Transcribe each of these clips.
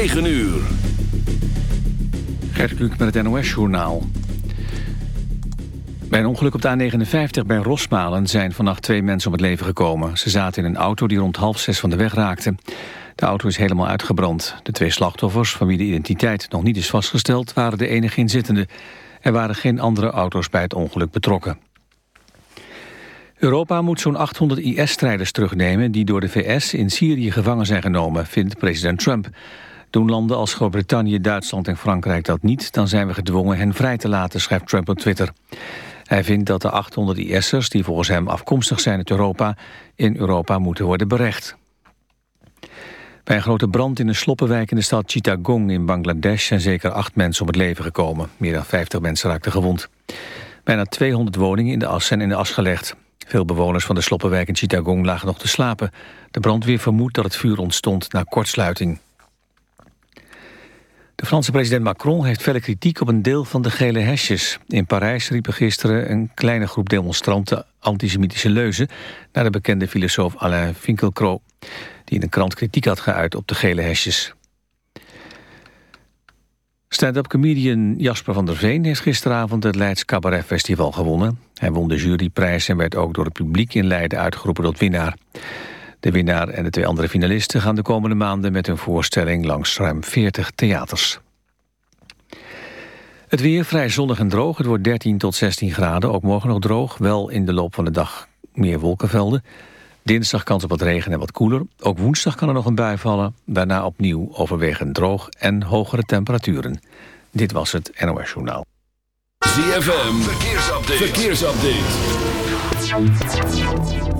9 uur. Gert Kluk met het NOS-journaal. Bij een ongeluk op de A59 bij Rosmalen zijn vannacht twee mensen om het leven gekomen. Ze zaten in een auto die rond half zes van de weg raakte. De auto is helemaal uitgebrand. De twee slachtoffers, van wie de identiteit nog niet is vastgesteld, waren de enige inzittenden. Er waren geen andere auto's bij het ongeluk betrokken. Europa moet zo'n 800 IS-strijders terugnemen... die door de VS in Syrië gevangen zijn genomen, vindt president Trump. Doen landen als Groot-Brittannië, Duitsland en Frankrijk dat niet... dan zijn we gedwongen hen vrij te laten, schrijft Trump op Twitter. Hij vindt dat de 800 IS'ers, die volgens hem afkomstig zijn uit Europa... in Europa moeten worden berecht. Bij een grote brand in een sloppenwijk in de stad Chittagong in Bangladesh... zijn zeker acht mensen om het leven gekomen. Meer dan 50 mensen raakten gewond. Bijna 200 woningen in de as zijn in de as gelegd. Veel bewoners van de sloppenwijk in Chittagong lagen nog te slapen. De brandweer vermoedt dat het vuur ontstond na kortsluiting. De Franse president Macron heeft felle kritiek op een deel van de gele hesjes. In Parijs riepen gisteren een kleine groep demonstranten antisemitische leuzen... naar de bekende filosoof Alain Finkielkraut... die in een krant kritiek had geuit op de gele hesjes. Stand-up comedian Jasper van der Veen heeft gisteravond het Leids Cabaret Festival gewonnen. Hij won de juryprijs en werd ook door het publiek in Leiden uitgeroepen tot winnaar. De winnaar en de twee andere finalisten gaan de komende maanden met hun voorstelling langs ruim 40 theaters. Het weer vrij zonnig en droog. Het wordt 13 tot 16 graden. Ook morgen nog droog. Wel in de loop van de dag meer wolkenvelden. Dinsdag kans op wat regen en wat koeler. Ook woensdag kan er nog een bui vallen. Daarna opnieuw overwegend droog en hogere temperaturen. Dit was het NOS Journaal. ZFM, verkeersupdate. verkeersupdate.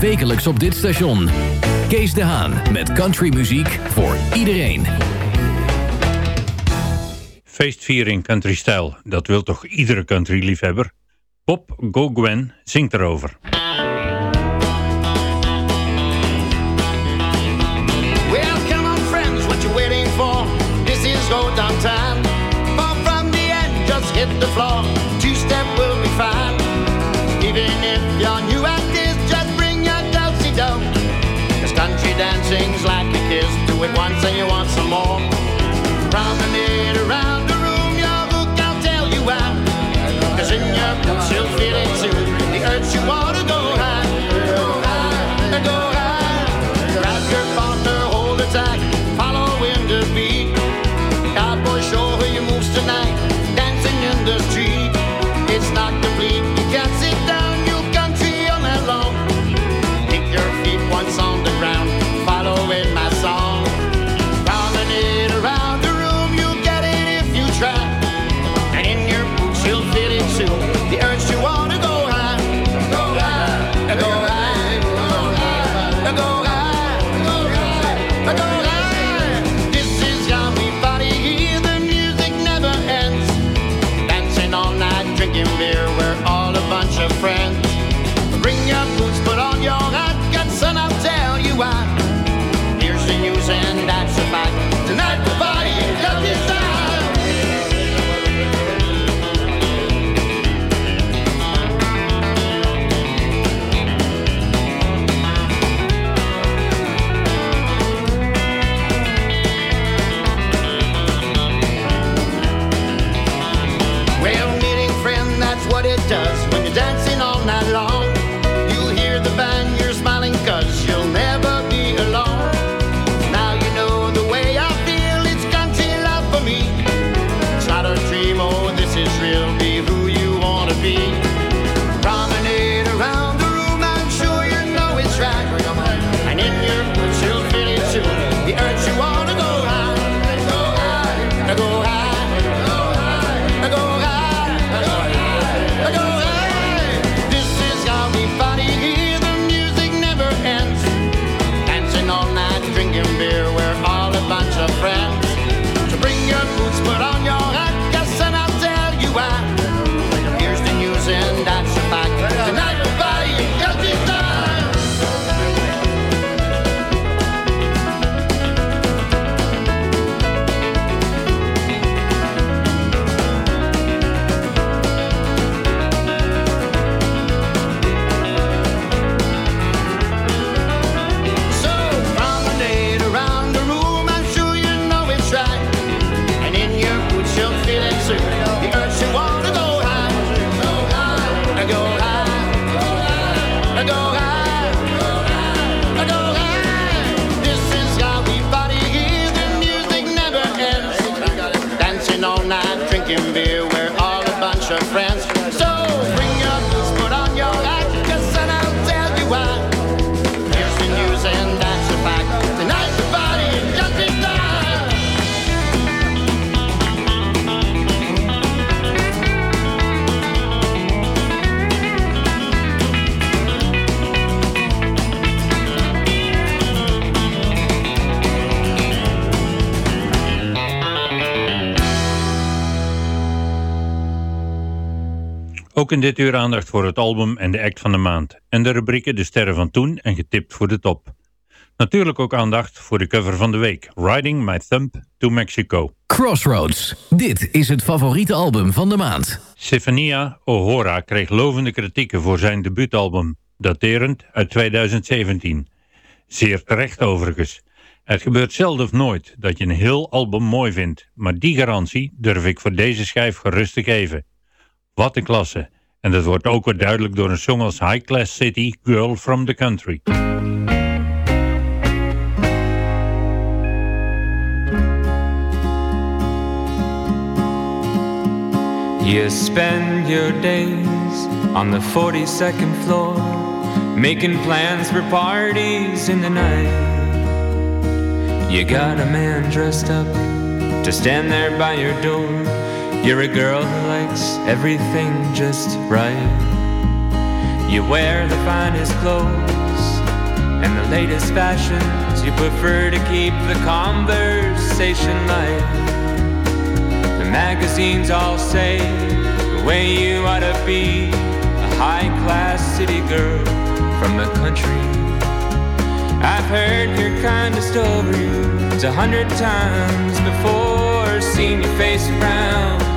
Wekelijks op dit station. Kees de Haan met countrymuziek voor iedereen. Feestviering country-stijl, dat wil toch iedere country-liefhebber? Pop Go Gwen zingt erover. it once a Ook in dit uur aandacht voor het album en de act van de maand. En de rubrieken De Sterren van Toen en Getipt voor de Top. Natuurlijk ook aandacht voor de cover van de week. Riding My Thumb to Mexico. Crossroads. Dit is het favoriete album van de maand. Stefania O'Hora kreeg lovende kritieken voor zijn debuutalbum, daterend uit 2017. Zeer terecht overigens. Het gebeurt zelden of nooit dat je een heel album mooi vindt, maar die garantie durf ik voor deze schijf gerust te geven. Wat een klasse. En dat wordt ook weer duidelijk door een song als High Class City, Girl from the Country. You spend your days on the 42nd floor, making plans for parties in the night. You got a man dressed up to stand there by your door. You're a girl who likes everything just right. You wear the finest clothes and the latest fashions. You prefer to keep the conversation light. The magazines all say the way you ought to be a high class city girl from the country. I've heard your kind of stories a hundred times before, seen your face around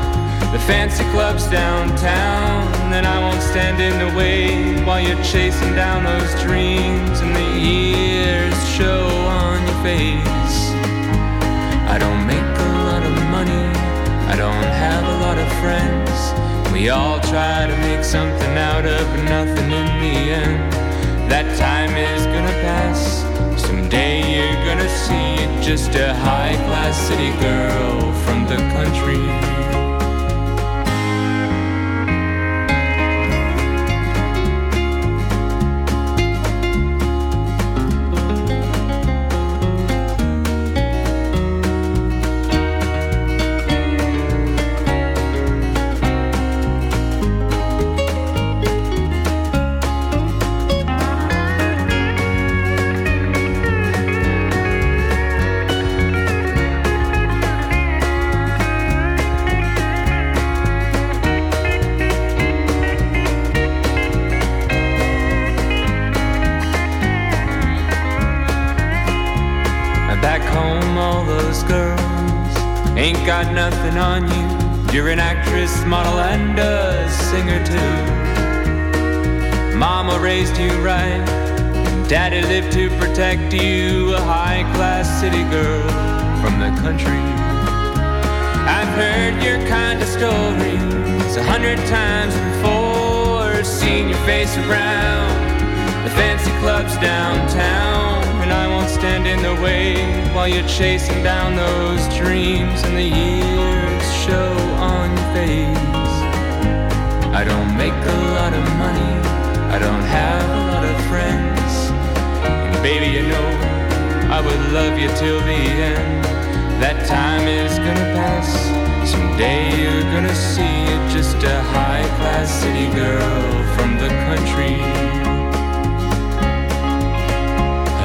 the fancy clubs downtown. Then I won't stand in the way while you're chasing down those dreams and the years show on your face. I don't make a lot of money, I don't have a lot of friends. We all try to make something out of nothing in the end. That time is gonna pass. Someday you're gonna see just a high class city girl from the country. On you. You're an actress, model, and a singer too. Mama raised you right, Daddy lived to protect you, a high class city girl from the country. I've heard your kind of stories a hundred times before, seen your face around the fancy clubs downtown. Stand in the way while you're chasing down those dreams and the years show on your face. I don't make a lot of money, I don't have a lot of friends. And baby, you know, I would love you till the end. That time is gonna pass. Someday you're gonna see it, just a high class city girl from the country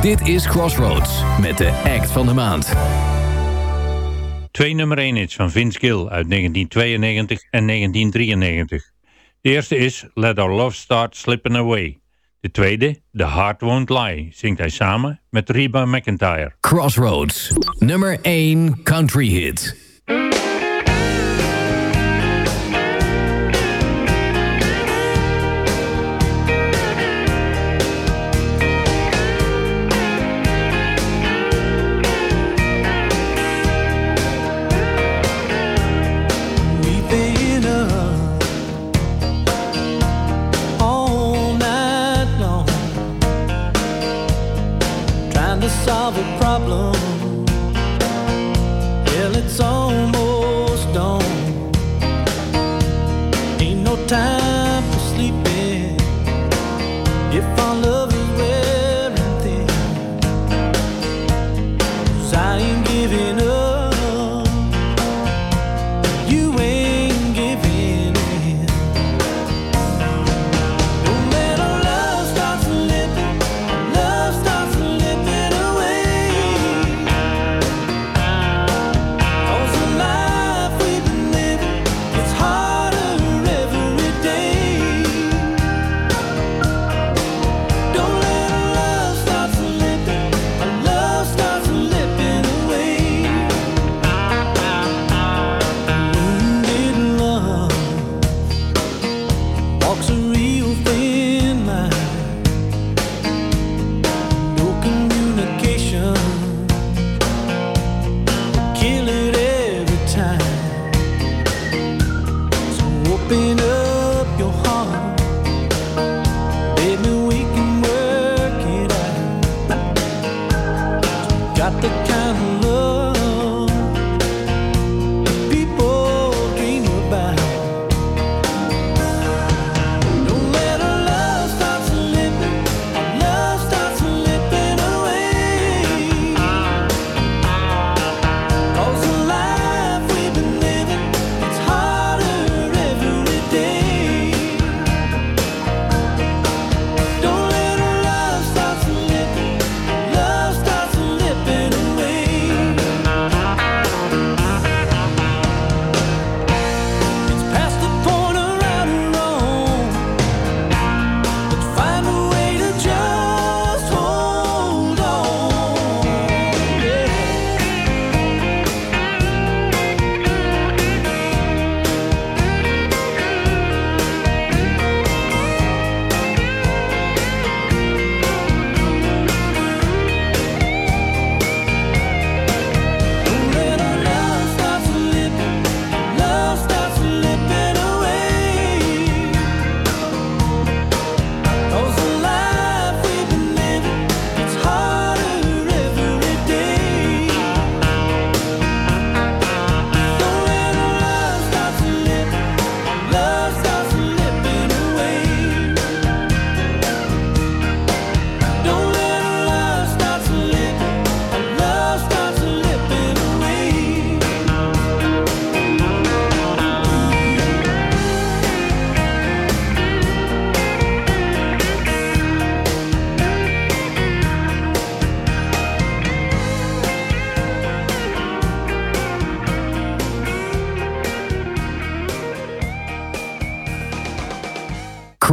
Dit is Crossroads met de act van de maand. Twee nummer 1 hits van Vince Gill uit 1992 en 1993. De eerste is Let Our Love Start Slipping Away. De tweede, The Heart Won't Lie, zingt hij samen met Reba McIntyre. Crossroads, nummer 1 country hit.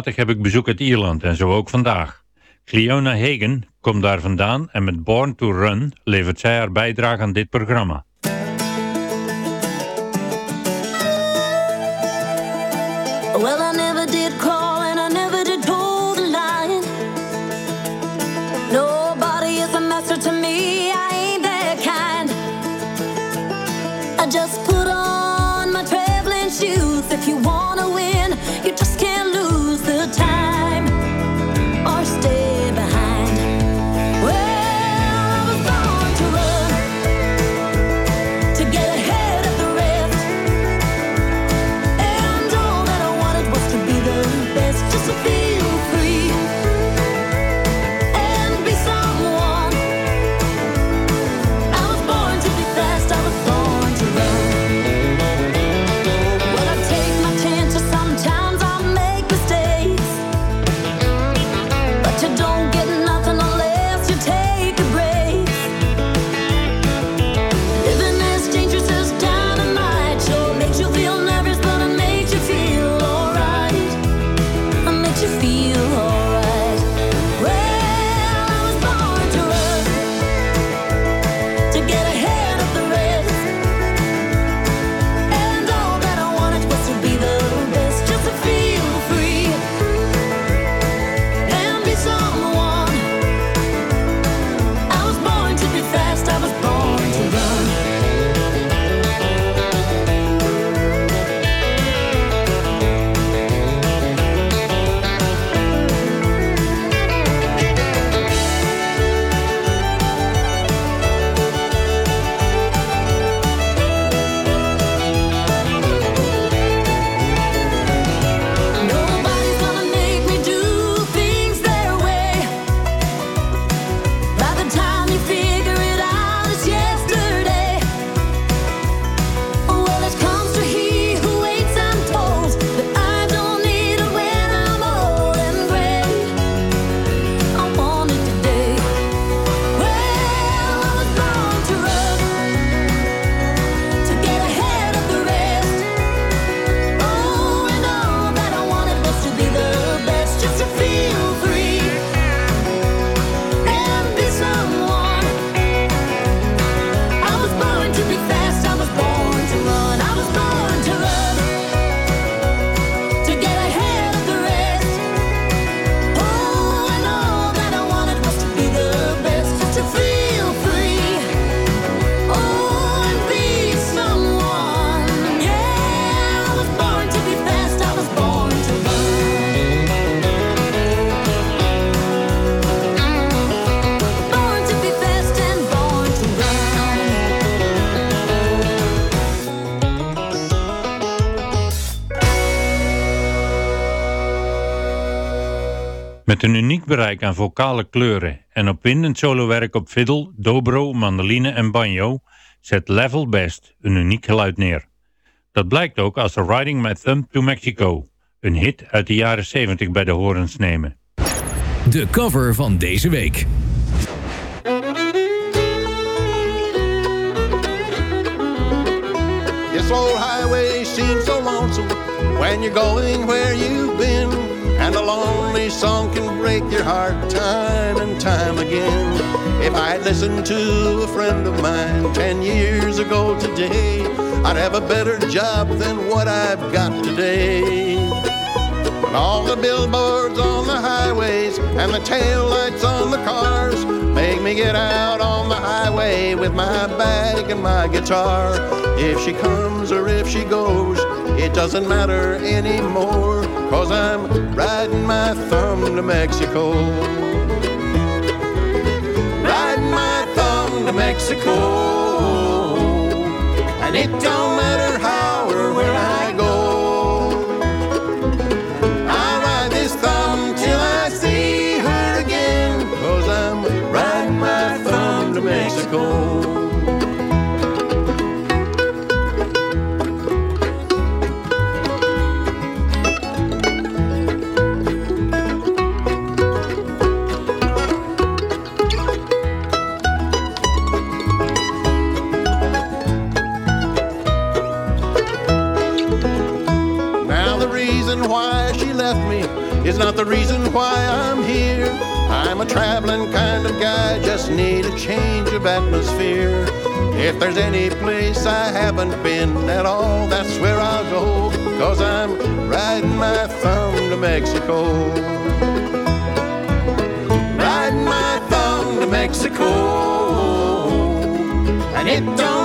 Regelmatig heb ik bezoek uit Ierland en zo ook vandaag. Cleona Hagen komt daar vandaan en met Born to Run levert zij haar bijdrage aan dit programma. Met een uniek bereik aan vocale kleuren en opwindend solowerk op fiddle, dobro, mandoline en banjo zet Level Best een uniek geluid neer. Dat blijkt ook als ze Riding My Thumb to Mexico, een hit uit de jaren 70 bij de horens nemen. De cover van deze week. This old highway seems so lonesome when you're going where you've been. And a lonely song can break your heart time and time again. If I'd listened to a friend of mine ten years ago today, I'd have a better job than what I've got today. But all the billboards on the highways and the tail lights on the cars make me get out on the highway with my bag and my guitar. If she comes or if she goes, it doesn't matter anymore, cause I'm riding my thumb to Mexico. Riding my thumb to Mexico. And it don't matter how or where I there's any place I haven't been at all, that's where I'll go. Cause I'm riding my thumb to Mexico. Riding my thumb to Mexico. And it don't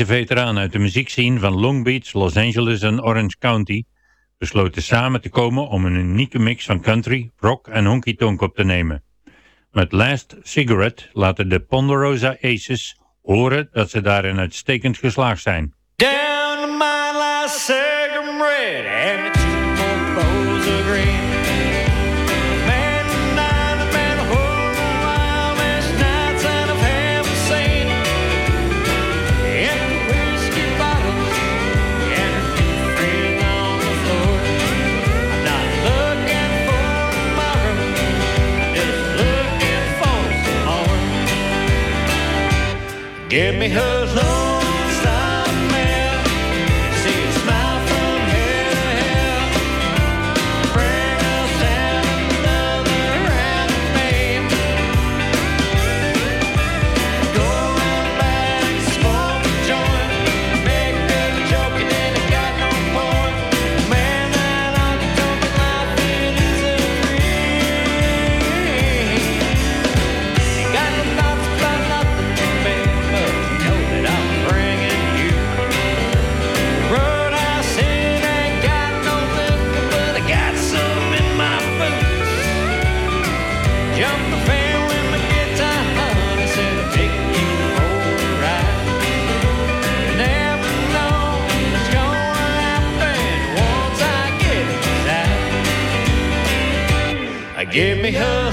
Deze veteraan uit de muziekscene van Long Beach, Los Angeles en Orange County besloten samen te komen om een unieke mix van country, rock en honky tonk op te nemen. Met Last Cigarette laten de Ponderosa Aces horen dat ze daarin uitstekend geslaagd zijn. Down my last cigarette Give me her lone Give me her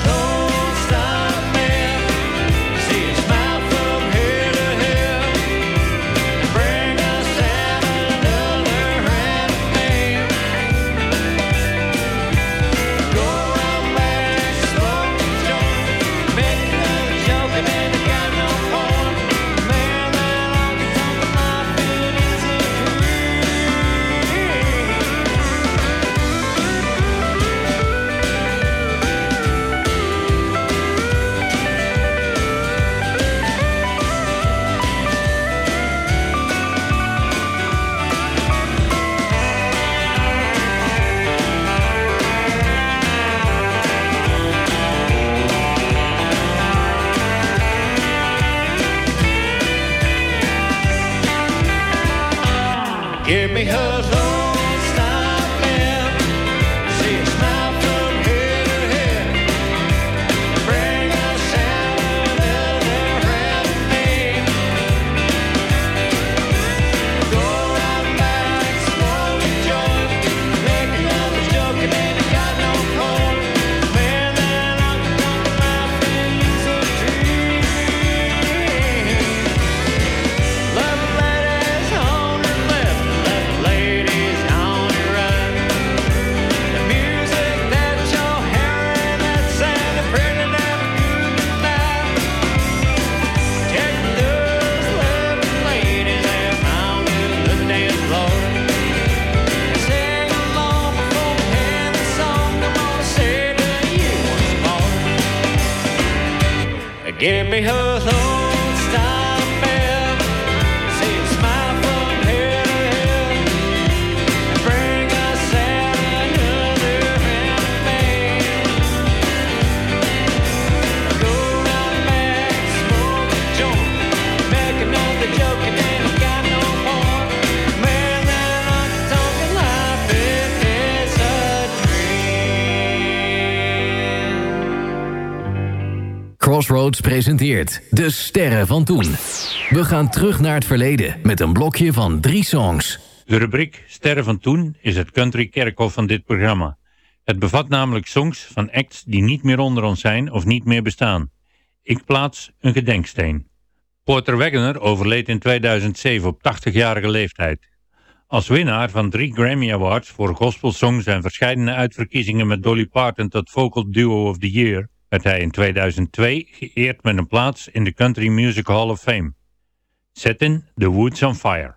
Crossroads presenteert De Sterren van Toen. We gaan terug naar het verleden met een blokje van drie songs. De rubriek Sterren van Toen is het country kerkhof van dit programma. Het bevat namelijk songs van acts die niet meer onder ons zijn of niet meer bestaan. Ik plaats een gedenksteen. Porter Wagoner overleed in 2007 op 80-jarige leeftijd. Als winnaar van drie Grammy Awards voor gospelsongs en verschillende uitverkiezingen met Dolly Parton tot Vocal Duo of the Year werd hij in 2002 geëerd met een plaats in de Country Music Hall of Fame. Setting the Woods on Fire.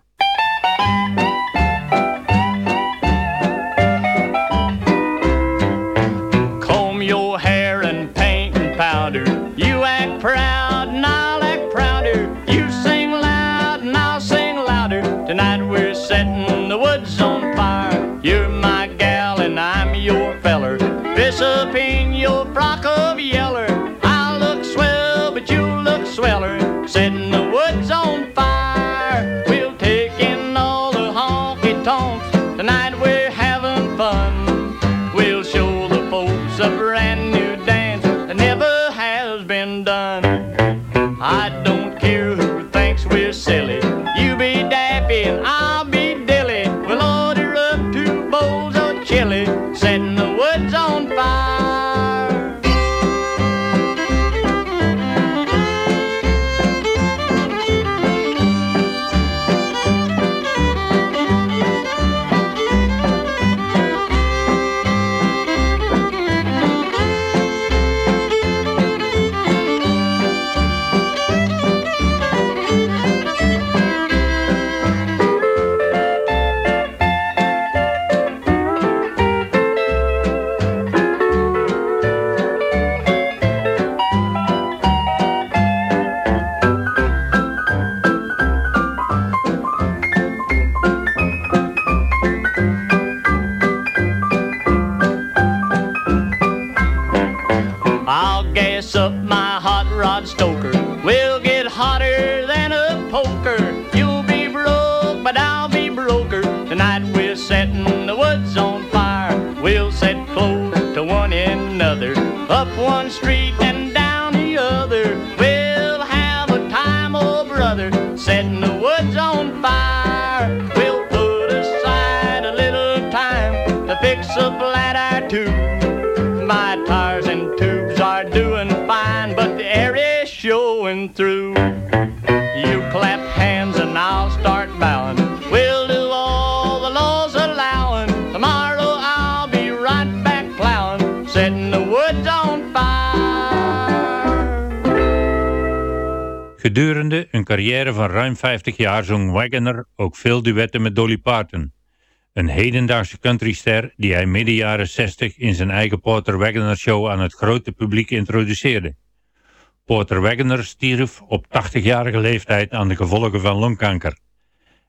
Carrière van ruim 50 jaar zong Wagoner ook veel duetten met Dolly Parton. Een hedendaagse countryster die hij midden jaren 60 in zijn eigen Porter Wagoner show aan het grote publiek introduceerde. Porter Wagoner stierf op 80-jarige leeftijd aan de gevolgen van longkanker.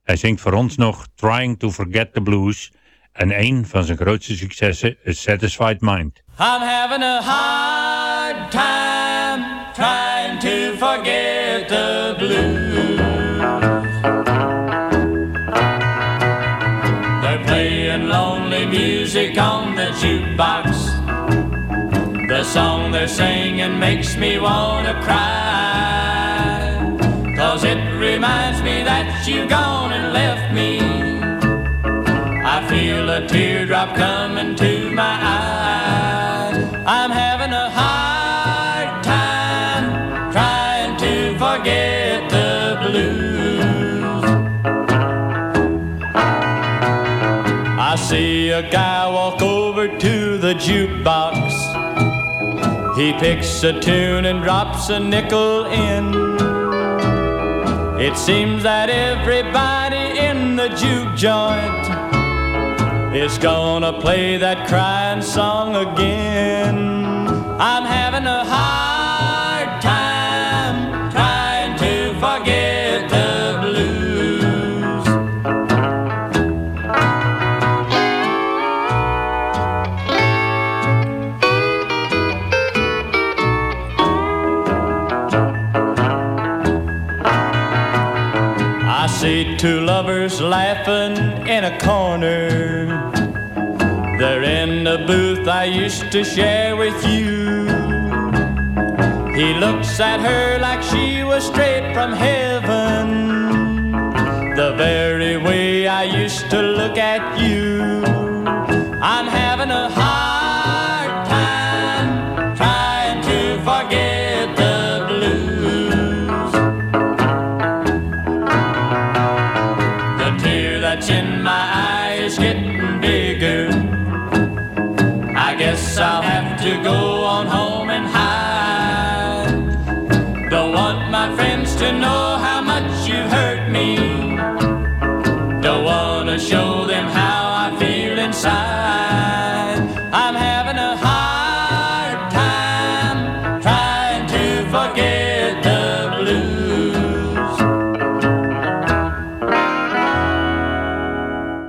Hij zingt voor ons nog Trying to Forget the Blues en een van zijn grootste successen is Satisfied Mind. I'm having a hard time trying to forget jukebox. The song they're singing makes me wanna cry. Cause it reminds me that you've gone and left me. I feel a teardrop coming to my eyes. I'm having a hard time trying to forget the blues. I see a guy walk over jukebox. He picks a tune and drops a nickel in. It seems that everybody in the juke joint is gonna play that crying song again. I'm having a hard two lovers laughing in a corner. They're in the booth I used to share with you. He looks at her like she was straight from heaven. The very way I used to look at you. I'm having a hard To show them how I feel inside. I'm having a hard time trying to forget the blues.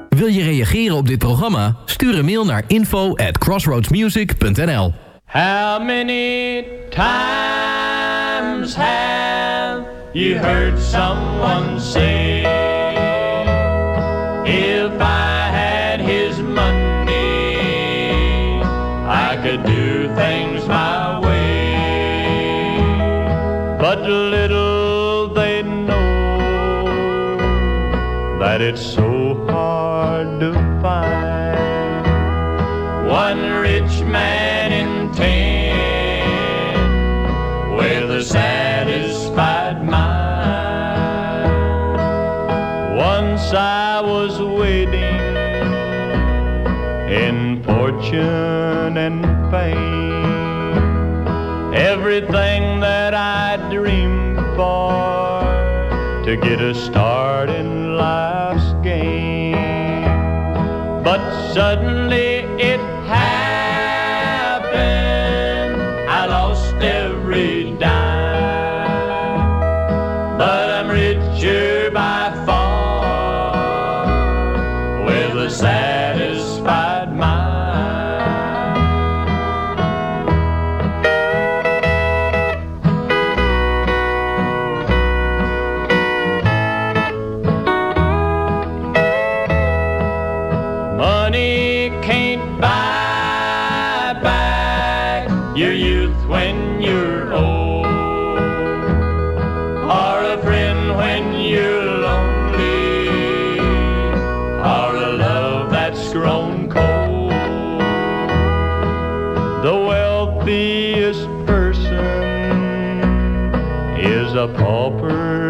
Wil je reageren op dit programma? Stuur een mail naar info at crossroadsmusic.nl How many times have you heard someone say, that it's so hard to find one rich man in ten with a satisfied mind. Once I was waiting in fortune and fame, everything that I dreamed for to get a start in. But suddenly your youth when you're old, or a friend when you're lonely, or a love that's grown cold. The wealthiest person is a pauper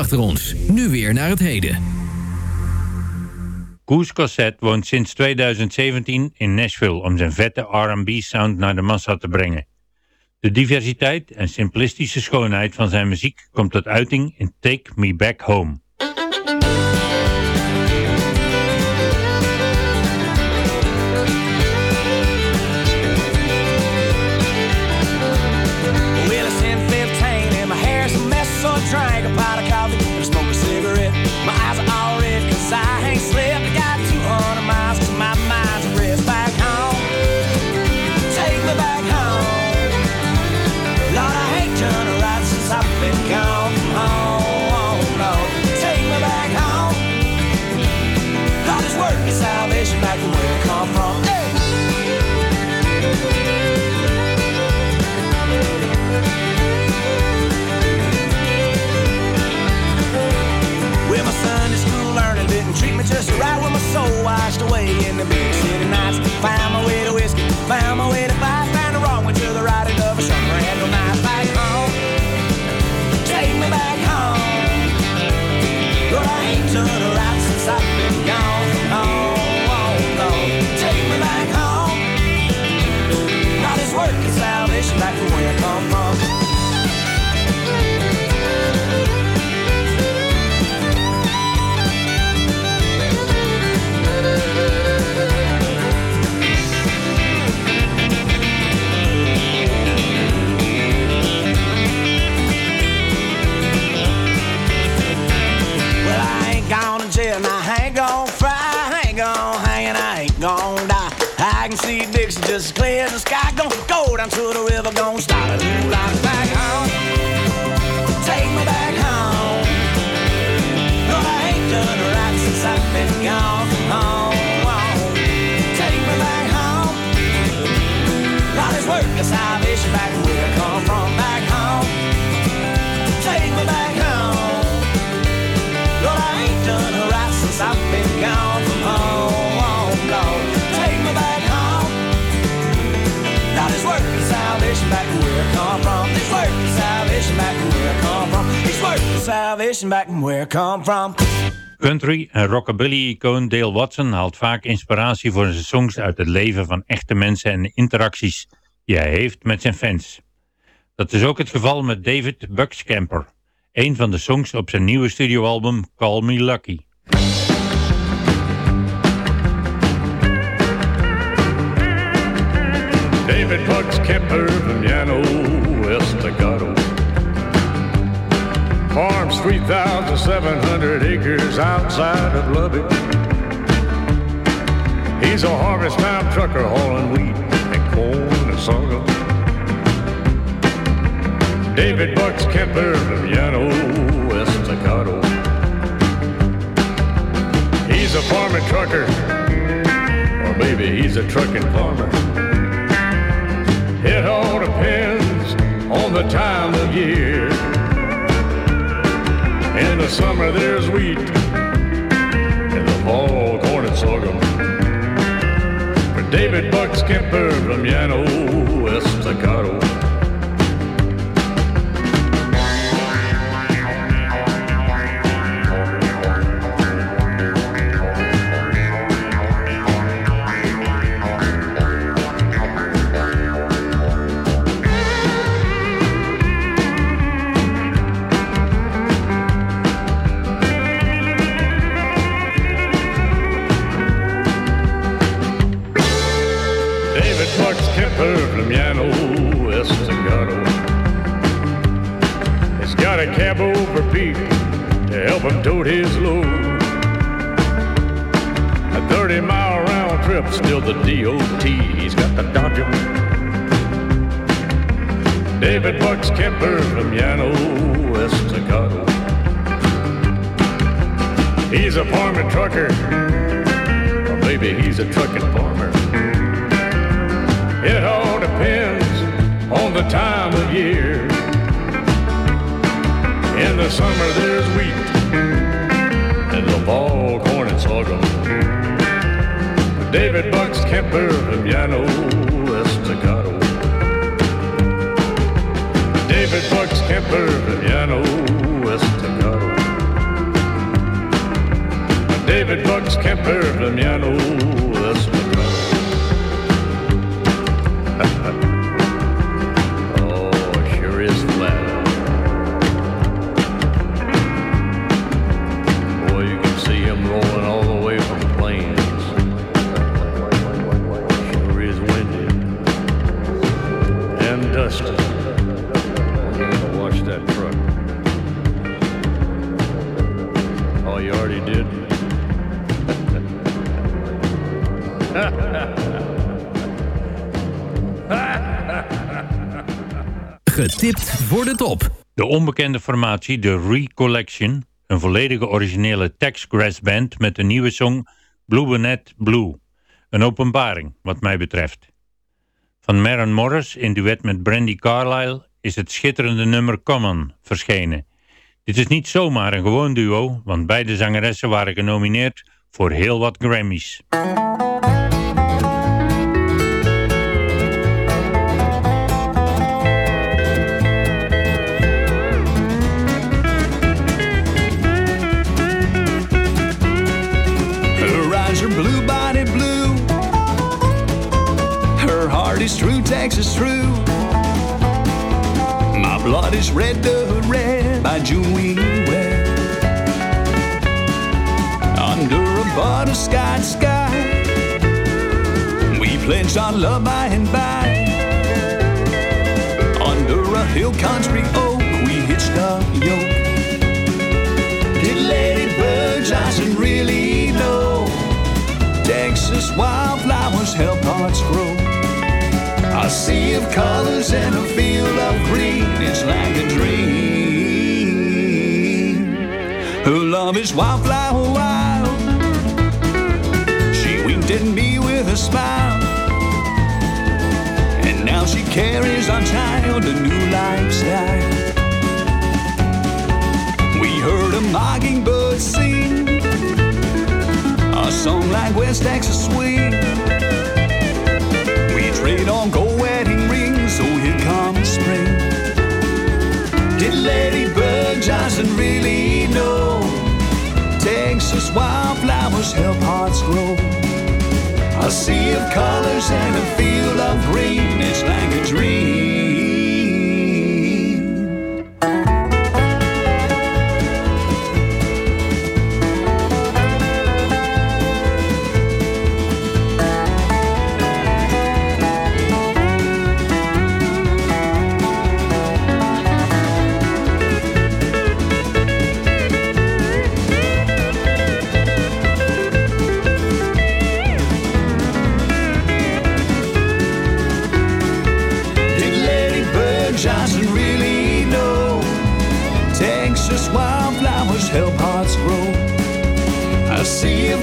achter ons. Nu weer naar het heden. Koos Cossett woont sinds 2017 in Nashville om zijn vette R&B-sound naar de massa te brengen. De diversiteit en simplistische schoonheid van zijn muziek komt tot uiting in Take Me Back Home. Sky. Gon' go down to the river, gon' start a new life back home. Take me back home. No, I ain't done right since I've been gone from home. Take me back home. God is working salvation back salvation back from where I come from. Country en rockabilly-icoon Dale Watson haalt vaak inspiratie voor zijn songs uit het leven van echte mensen en interacties die hij heeft met zijn fans. Dat is ook het geval met David Buckscamper, een van de songs op zijn nieuwe studioalbum Call Me Lucky. David Bucks Kemper from Llano Estacado. Farms 3,700 acres outside of Lubbock. He's a harvest time trucker hauling wheat and corn and sorghum. David Buxkemper from Llano Estacado. He's a farming trucker, oh, or maybe he's a trucking farmer. It all depends on the time of year. In the summer there's wheat, in the fall corn and sorghum. For David Buxkemper from Llano Estacado. David a cab over Pete to help him tote his load. A 30 mile round trip, still the DOT. He's got the Dodger. David Buxkemper from Llano Estacado. He's a farming trucker, or maybe he's a trucking farmer. It all depends on the time of year. In the summer there's wheat and the fall corn and sorghum. David Bucks, Kemper, Viviano, Estacado. David Bucks, Kemper, Viviano, Estacado. David Bucks, Kemper, Viviano, Voor de top. De onbekende formatie The Recollection, een volledige originele Tex Grass band met een nieuwe song Blue Bonnet Blue. Een openbaring, wat mij betreft. Van Maren Morris in duet met Brandy Carlile is het schitterende nummer Common verschenen. Dit is niet zomaar een gewoon duo, want beide zangeressen waren genomineerd voor heel wat Grammys. Texas true. My blood is red, the red by June Webb. Under a butterscotch sky, we pledged our love by and by. Under a hill country oak, we hitched a yoke. Did Lady Bird Johnson really know Texas wildflowers help hearts grow? A sea of colors and a field of green, it's like a dream. Her love is wildflower wild. She winked at me with a smile. And now she carries our child a new lifestyle. We heard a mockingbird sing a song like West Texas swing. We trade on gold Did Lady Bird Johnson really know Texas wildflowers help hearts grow? A sea of colors and a field of green, it's like a dream.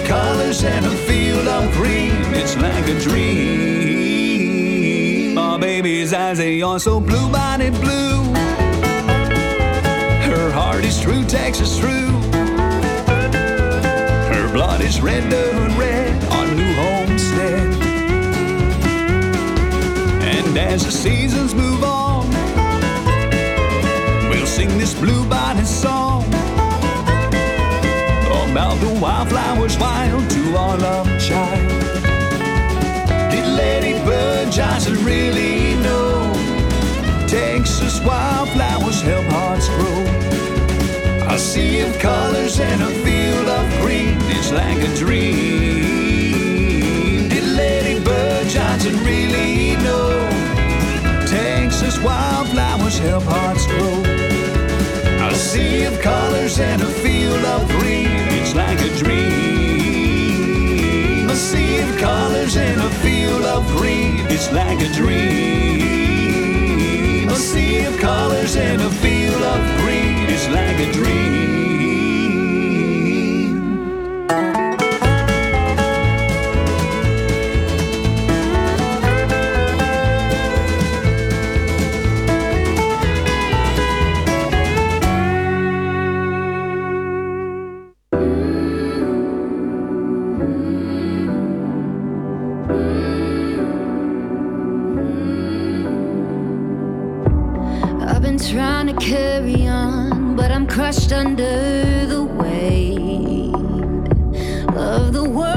Colors and a field of green, it's like a dream. My baby's eyes, they are so blue body blue. Her heart is true, Texas true. Her blood is red, the red on New Homestead. And as the seasons move on, we'll sing this song about the wildflowers wild to our love child. Did Lady Bird Johnson really know Texas wildflowers help hearts grow? A sea of colors and a field of green, it's like a dream. Did Lady Bird Johnson really know Texas wildflowers help hearts grow? A sea of colors and a field of green, it's like a dream. A sea of colors and a field of green, it's like a dream. A sea of colors and a field of green, it's like a dream. the weight of the world.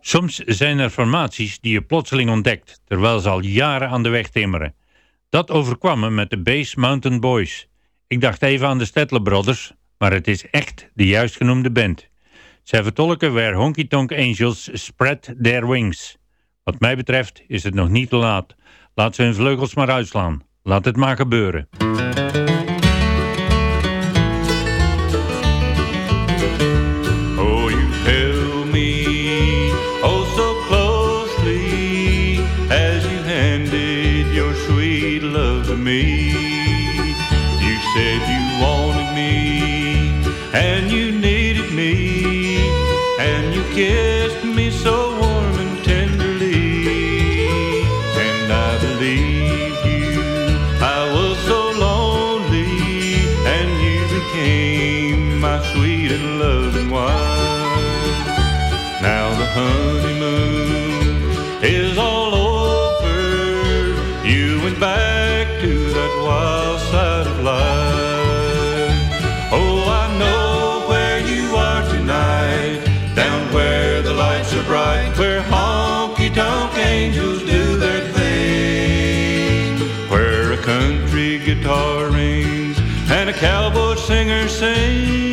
Soms zijn er formaties die je plotseling ontdekt, terwijl ze al jaren aan de weg timmeren. Dat overkwam me met de Base Mountain Boys. Ik dacht even aan de Stettler Brothers, maar het is echt de juist genoemde band. Zij vertolken waar Honky Tonk Angels Spread Their Wings. Wat mij betreft is het nog niet te laat. Laat ze hun vleugels maar uitslaan. Laat het maar gebeuren. sei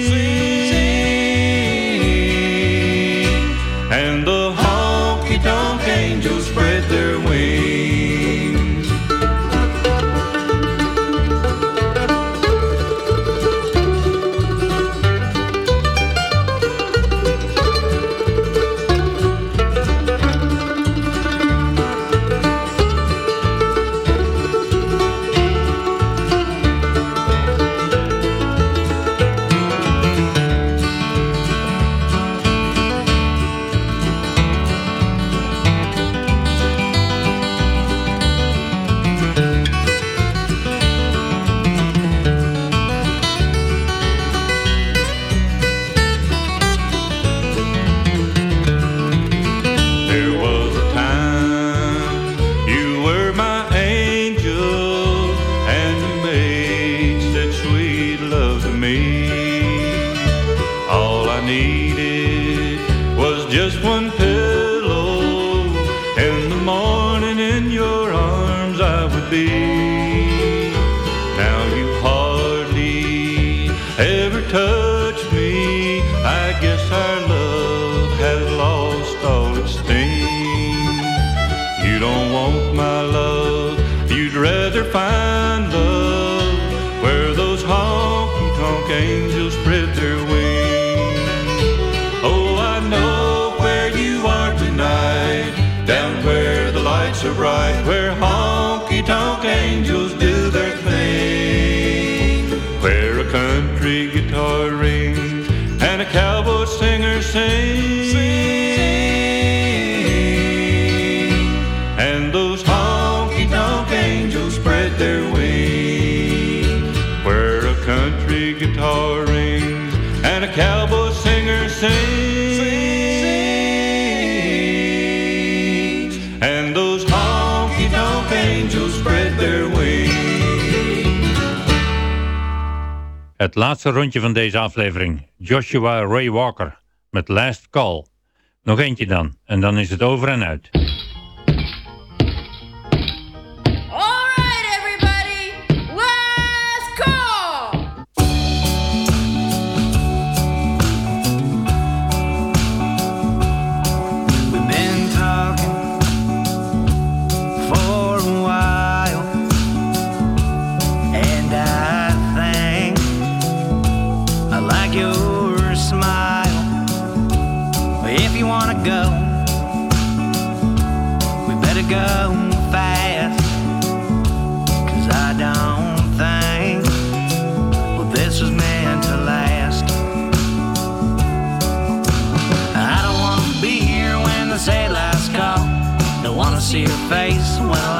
laatste rondje van deze aflevering. Joshua Ray Walker met Last Call. Nog eentje dan, en dan is het over en uit. face when I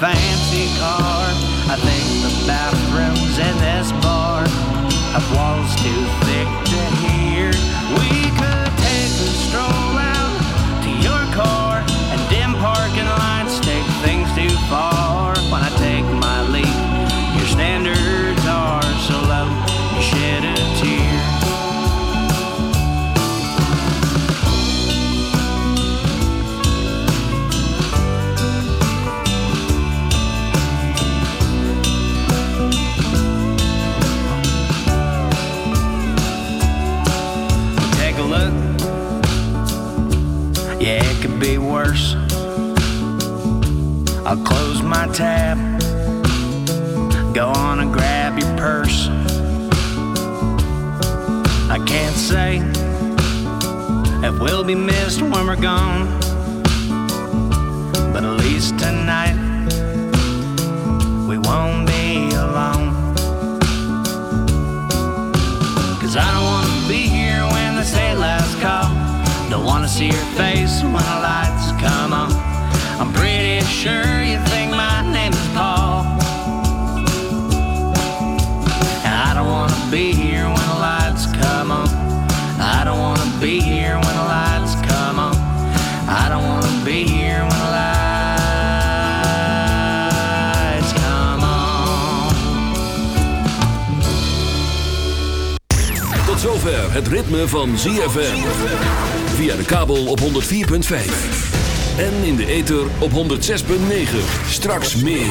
fancy car. I think the bathrooms in this bar have walls too tap. Go on and grab your purse. I can't say if we'll be missed when we're gone, but at least tonight we won't be alone. Cause I don't wanna be here when they say last call. Don't wanna see your face when the lights come on. I'm pretty sure you think. be here when the lights come on. I don't wanna be here when the lights come on. I don't wanna be here when the lights zover het ritme van ZFM. Via de kabel op 104.5. En in de ether op 106.9. Straks meer.